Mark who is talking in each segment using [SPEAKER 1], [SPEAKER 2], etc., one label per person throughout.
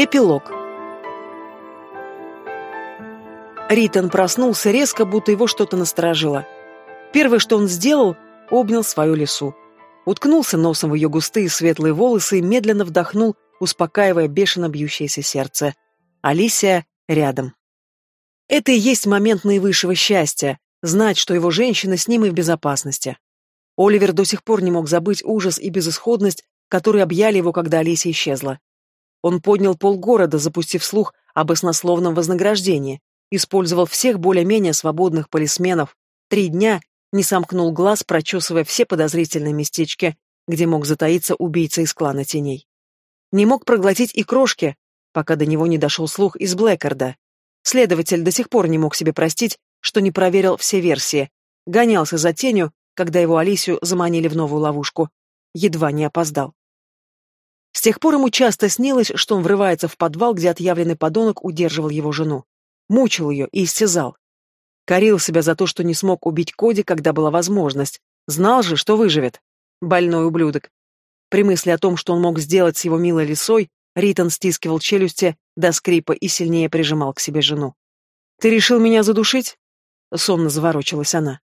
[SPEAKER 1] Эпилог. Ритон проснулся резко, будто его что-то насторожило. Первое, что он сделал, обнял свою лису. Уткнулся носом в ее густые светлые волосы и медленно вдохнул, успокаивая бешено бьющееся сердце. Алисия рядом. Это и есть момент наивысшего счастья — знать, что его женщина с ним и в безопасности. Оливер до сих пор не мог забыть ужас и безысходность, которые объяли его, когда Алисия исчезла. Он поднял полгорода, запустив слух об оснословном вознаграждении, использовал всех более-менее свободных полисменов, три дня не сомкнул глаз, прочесывая все подозрительные местечки, где мог затаиться убийца из клана теней. Не мог проглотить и крошки, пока до него не дошел слух из Блэкарда. Следователь до сих пор не мог себе простить, что не проверил все версии, гонялся за тенью, когда его Алисию заманили в новую ловушку. Едва не опоздал. С тех пор ему часто снилось, что он врывается в подвал, где отъявленный подонок удерживал его жену. Мучил ее и истязал. Корил себя за то, что не смог убить Коди, когда была возможность. Знал же, что выживет. Больной ублюдок. При мысли о том, что он мог сделать с его милой лисой, Ритон стискивал челюсти до скрипа и сильнее прижимал к себе жену. «Ты решил меня задушить?» Сонно заворочилась она.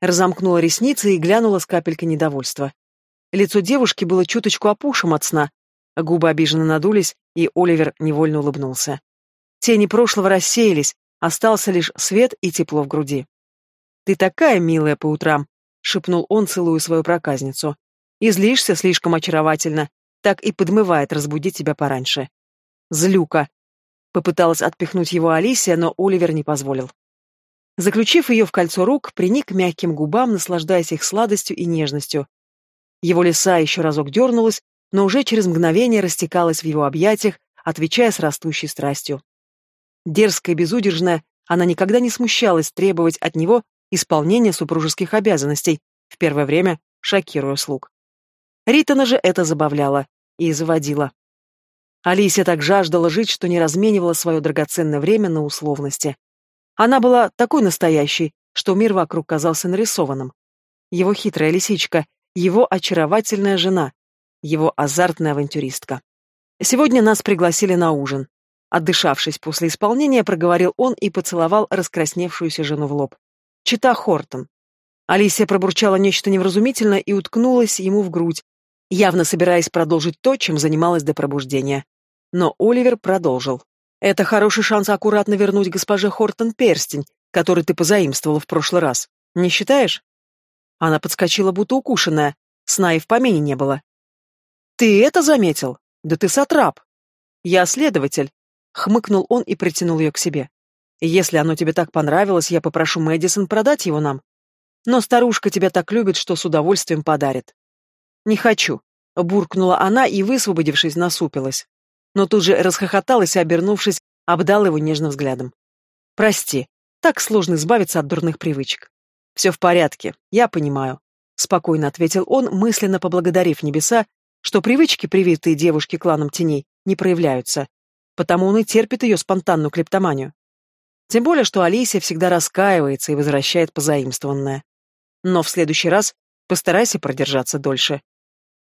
[SPEAKER 1] Разомкнула ресницы и глянула с капелькой недовольства. Лицо девушки было чуточку опушим от сна, Губы обиженно надулись, и Оливер невольно улыбнулся. Тени прошлого рассеялись, остался лишь свет и тепло в груди. «Ты такая милая по утрам», — шепнул он, целуя свою проказницу. «Излишься слишком очаровательно, так и подмывает разбудить тебя пораньше». «Злюка», — попыталась отпихнуть его Алисия, но Оливер не позволил. Заключив ее в кольцо рук, приник мягким губам, наслаждаясь их сладостью и нежностью. Его лиса еще разок дернулась, но уже через мгновение растекалась в его объятиях, отвечая с растущей страстью. Дерзкая и безудержная, она никогда не смущалась требовать от него исполнения супружеских обязанностей, в первое время шокируя слуг. Ритана же это забавляло и заводило. Алисия так жаждала жить, что не разменивала свое драгоценное время на условности. Она была такой настоящей, что мир вокруг казался нарисованным. Его хитрая лисичка, его очаровательная жена, его азартная авантюристка. Сегодня нас пригласили на ужин. Отдышавшись после исполнения, проговорил он и поцеловал раскрасневшуюся жену в лоб. Чита Хортон. Алисия пробурчала нечто невразумительное и уткнулась ему в грудь, явно собираясь продолжить то, чем занималась до пробуждения. Но Оливер продолжил. «Это хороший шанс аккуратно вернуть госпоже Хортон перстень, который ты позаимствовала в прошлый раз. Не считаешь?» Она подскочила, будто укушенная. Сна и в помине не было. «Ты это заметил? Да ты сатрап!» «Я следователь», — хмыкнул он и притянул ее к себе. «Если оно тебе так понравилось, я попрошу Мэдисон продать его нам. Но старушка тебя так любит, что с удовольствием подарит». «Не хочу», — буркнула она и, высвободившись, насупилась. Но тут же расхохоталась и, обернувшись, обдала его нежным взглядом. «Прости, так сложно избавиться от дурных привычек». «Все в порядке, я понимаю», — спокойно ответил он, мысленно поблагодарив небеса что привычки, привитые девушке кланом теней, не проявляются, потому он и терпит ее спонтанную клептоманию. Тем более, что Алисия всегда раскаивается и возвращает позаимствованное. Но в следующий раз постарайся продержаться дольше.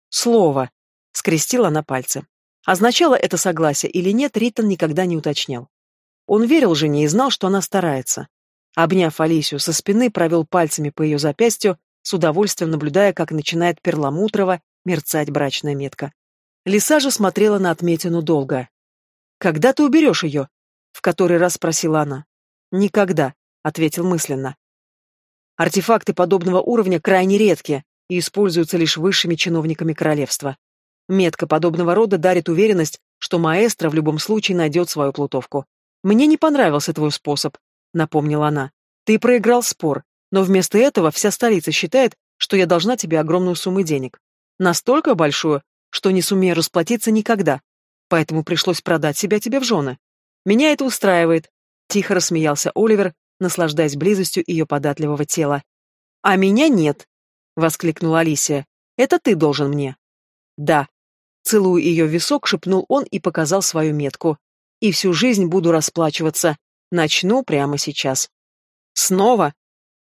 [SPEAKER 1] Слово. Скрестила на пальцы. Означало это согласие или нет, Риттон никогда не уточнял. Он верил жене и знал, что она старается. Обняв Алисию со спины, провел пальцами по ее запястью, с удовольствием наблюдая, как начинает перламутрово мерцать брачная метка. Лиса же смотрела на отметину долго. «Когда ты уберешь ее?» — в который раз спросила она. «Никогда», — ответил мысленно. Артефакты подобного уровня крайне редкие и используются лишь высшими чиновниками королевства. Метка подобного рода дарит уверенность, что маэстро в любом случае найдет свою плутовку. «Мне не понравился твой способ», — напомнила она. «Ты проиграл спор, но вместо этого вся столица считает, что я должна тебе огромную сумму денег. Настолько большую, что не сумею расплатиться никогда. Поэтому пришлось продать себя тебе в жены. Меня это устраивает. Тихо рассмеялся Оливер, наслаждаясь близостью ее податливого тела. А меня нет, воскликнула Алисия. Это ты должен мне. Да. Целуя ее висок, шепнул он и показал свою метку. И всю жизнь буду расплачиваться. Начну прямо сейчас. Снова?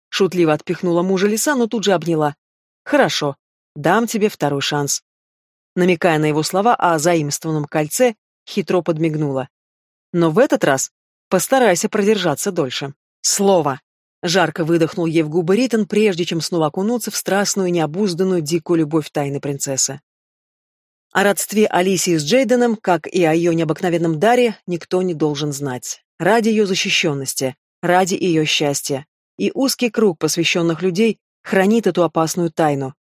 [SPEAKER 1] Шутливо отпихнула мужа лиса, но тут же обняла. Хорошо. Дам тебе второй шанс. Намекая на его слова о заимствованном кольце, хитро подмигнула. Но в этот раз постарайся продержаться дольше. Слово. Жарко выдохнул ей в губы Ритон, прежде чем снова окунуться в страстную, необузданную, дикую любовь тайны принцессы. О родстве Алисии с Джейденом, как и о ее необыкновенном даре, никто не должен знать. Ради ее защищенности, ради ее счастья. И узкий круг посвященных людей хранит эту опасную тайну.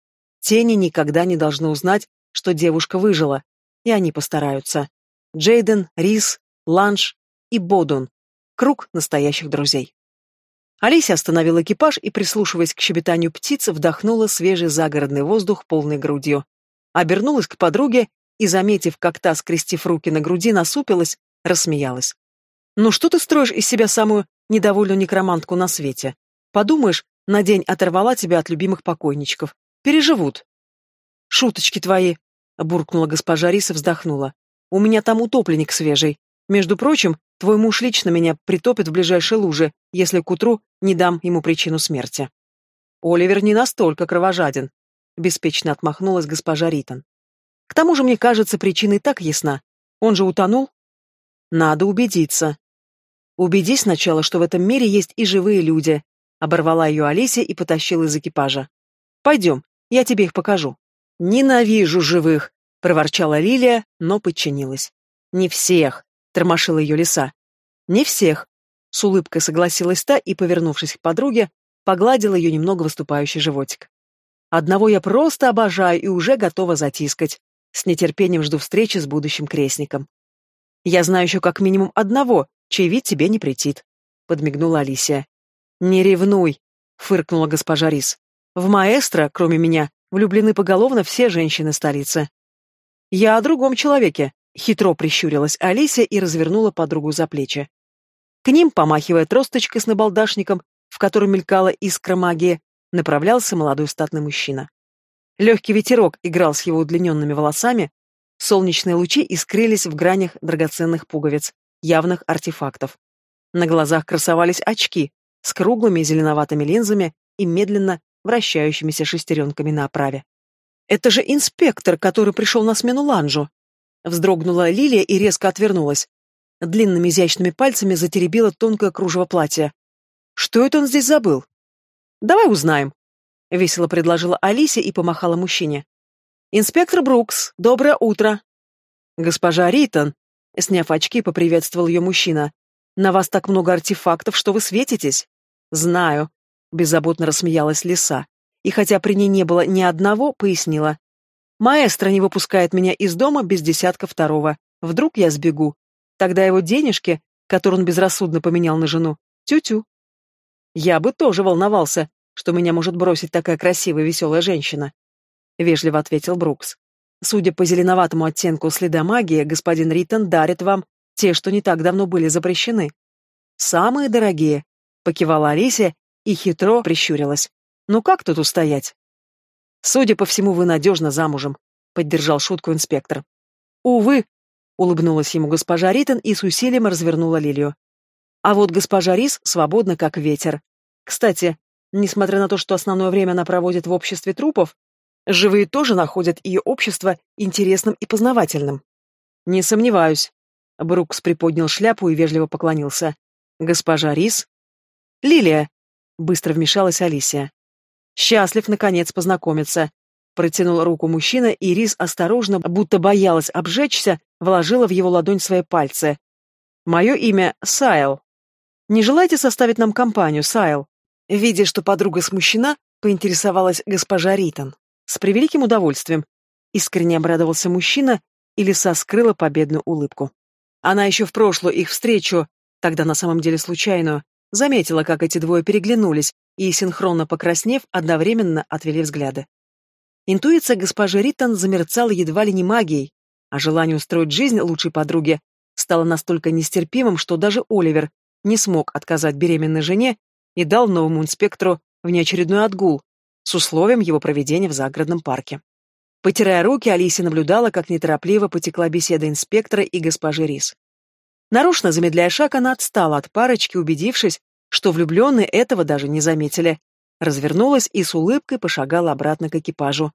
[SPEAKER 1] Тени никогда не должны узнать, что девушка выжила, и они постараются. Джейден, Рис, Ланш и Бодун. Круг настоящих друзей. Алисия остановила экипаж и, прислушиваясь к щебетанию птиц, вдохнула свежий загородный воздух полной грудью. Обернулась к подруге и, заметив, как та, скрестив руки на груди, насупилась, рассмеялась. «Ну что ты строишь из себя самую недовольную некромантку на свете? Подумаешь, на день оторвала тебя от любимых покойничков. Переживут». «Шуточки твои», — буркнула госпожа Риса, вздохнула. «У меня там утопленник свежий. Между прочим, твой муж лично меня притопит в ближайшей луже, если к утру не дам ему причину смерти». «Оливер не настолько кровожаден», — беспечно отмахнулась госпожа Ритон. «К тому же, мне кажется, причина и так ясна. Он же утонул?» «Надо убедиться». «Убедись сначала, что в этом мире есть и живые люди», — оборвала ее Алисия и потащила из экипажа. «Пойдем, я тебе их покажу». «Ненавижу живых!» — проворчала Лилия, но подчинилась. «Не всех!» — тормошила ее лиса. «Не всех!» — с улыбкой согласилась та и, повернувшись к подруге, погладила ее немного выступающий животик. «Одного я просто обожаю и уже готова затискать. С нетерпением жду встречи с будущим крестником. Я знаю еще как минимум одного, чей вид тебе не претит», — подмигнула Алисия. «Не ревнуй!» — фыркнула госпожа Рис. «В маэстро, кроме меня, влюблены поголовно все женщины столицы. Я о другом человеке, хитро прищурилась Алисия и развернула подругу за плечи. К ним, помахивая тросточкой с набалдашником, в котором мелькала искра магии, направлялся молодой статный мужчина. Легкий ветерок играл с его удлиненными волосами, солнечные лучи искрились в гранях драгоценных пуговиц, явных артефактов. На глазах красовались очки с круглыми зеленоватыми линзами и медленно вращающимися шестеренками на оправе. «Это же инспектор, который пришел на смену ланжу!» Вздрогнула Лилия и резко отвернулась. Длинными изящными пальцами затеребила тонкое кружево платья. «Что это он здесь забыл?» «Давай узнаем», — весело предложила Алисия и помахала мужчине. «Инспектор Брукс, доброе утро!» «Госпожа Ритон», — сняв очки, поприветствовал ее мужчина. «На вас так много артефактов, что вы светитесь?» «Знаю», Беззаботно рассмеялась лиса. И хотя при ней не было ни одного, пояснила. Маэстро не выпускает меня из дома без десятка второго. Вдруг я сбегу. Тогда его денежки, которые он безрассудно поменял на жену, тю-тю. Я бы тоже волновался, что меня может бросить такая красивая веселая женщина. Вежливо ответил Брукс. Судя по зеленоватому оттенку следа магии, господин Риттон дарит вам те, что не так давно были запрещены. Самые дорогие, покивала Алисия и хитро прищурилась. «Ну как тут устоять?» «Судя по всему, вы надежно замужем», — поддержал шутку инспектор. «Увы», — улыбнулась ему госпожа Ритон и с усилием развернула лилию. А вот госпожа Рис свободна, как ветер. Кстати, несмотря на то, что основное время она проводит в обществе трупов, живые тоже находят ее общество интересным и познавательным. «Не сомневаюсь», — Брукс приподнял шляпу и вежливо поклонился. «Госпожа Рис?» «Лилия», Быстро вмешалась Алисия. «Счастлив, наконец, познакомиться», — протянул руку мужчина, и Рис осторожно, будто боялась обжечься, вложила в его ладонь свои пальцы. «Мое имя Сайл. Не желаете составить нам компанию, Сайл?» Видя, что подруга смущена, поинтересовалась госпожа Ритон. «С превеликим удовольствием», — искренне обрадовался мужчина, и лиса скрыла победную улыбку. Она еще в прошлую их встречу, тогда на самом деле случайную, Заметила, как эти двое переглянулись и, синхронно покраснев, одновременно отвели взгляды. Интуиция госпожи Риттон замерцала едва ли не магией, а желание устроить жизнь лучшей подруге стало настолько нестерпимым, что даже Оливер не смог отказать беременной жене и дал новому инспектору внеочередной отгул с условием его проведения в загородном парке. Потирая руки, Алисия наблюдала, как неторопливо потекла беседа инспектора и госпожи Рис. Нарочно замедляя шаг, она отстала от парочки, убедившись, что влюбленные этого даже не заметили. Развернулась и с улыбкой пошагала обратно к экипажу.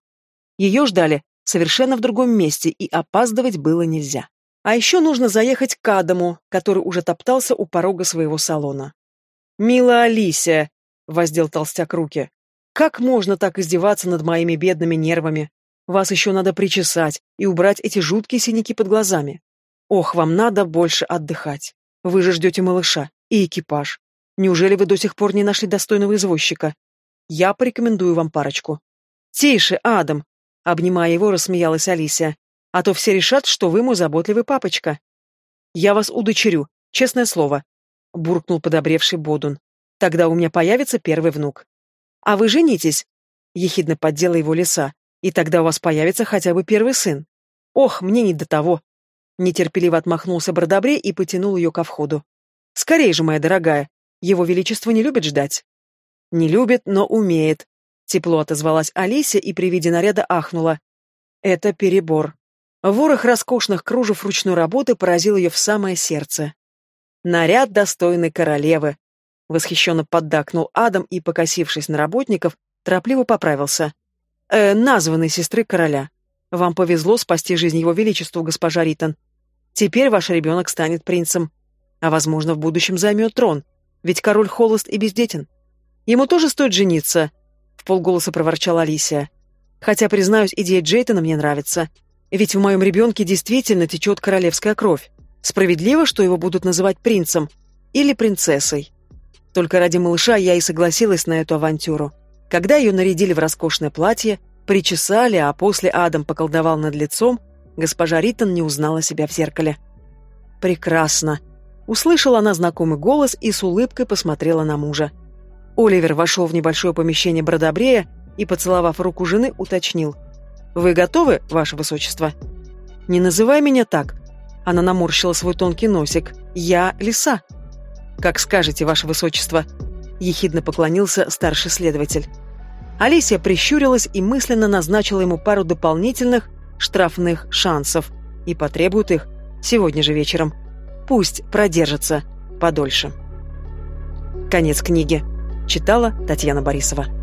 [SPEAKER 1] Ее ждали совершенно в другом месте, и опаздывать было нельзя. А еще нужно заехать к Адаму, который уже топтался у порога своего салона. «Мила Алисия!» — воздел толстяк руки. «Как можно так издеваться над моими бедными нервами? Вас еще надо причесать и убрать эти жуткие синяки под глазами. Ох, вам надо больше отдыхать. Вы же ждете малыша и экипаж. Неужели вы до сих пор не нашли достойного извозчика? Я порекомендую вам парочку. Тише, Адам! Обнимая его, рассмеялась Алисия. А то все решат, что вы мой заботливый папочка. Я вас удочерю, честное слово, буркнул подобревший Бодун. Тогда у меня появится первый внук. А вы женитесь? Ехидно поддела его лиса. И тогда у вас появится хотя бы первый сын. Ох, мне не до того. Нетерпеливо отмахнулся Бродобрей и потянул ее ко входу. Скорей же, моя дорогая. Его Величество не любит ждать. Не любит, но умеет. Тепло отозвалась Алисия и при виде наряда ахнула. Это перебор. Ворох роскошных кружев ручной работы поразил ее в самое сердце. Наряд достойный королевы. Восхищенно поддакнул Адам и, покосившись на работников, торопливо поправился. Э, названной сестры короля. Вам повезло спасти жизнь его величеству, госпожа Ритон. Теперь ваш ребенок станет принцем. А, возможно, в будущем займет трон. Ведь король холост и бездетен. Ему тоже стоит жениться, — в полголоса проворчала Алисия. Хотя, признаюсь, идея Джейтона мне нравится. Ведь в моем ребенке действительно течет королевская кровь. Справедливо, что его будут называть принцем или принцессой. Только ради малыша я и согласилась на эту авантюру. Когда ее нарядили в роскошное платье, причесали, а после Адам поколдовал над лицом, госпожа Риттон не узнала себя в зеркале. «Прекрасно!» Услышала она знакомый голос и с улыбкой посмотрела на мужа. Оливер вошел в небольшое помещение Бродобрея и, поцеловав руку жены, уточнил – вы готовы, ваше высочество? Не называй меня так. Она наморщила свой тонкий носик. Я лиса. Как скажете, ваше высочество. Ехидно поклонился старший следователь. Алисия прищурилась и мысленно назначила ему пару дополнительных штрафных шансов и потребует их сегодня же вечером. Пусть продержится подольше. Конец книги. Читала Татьяна Борисова.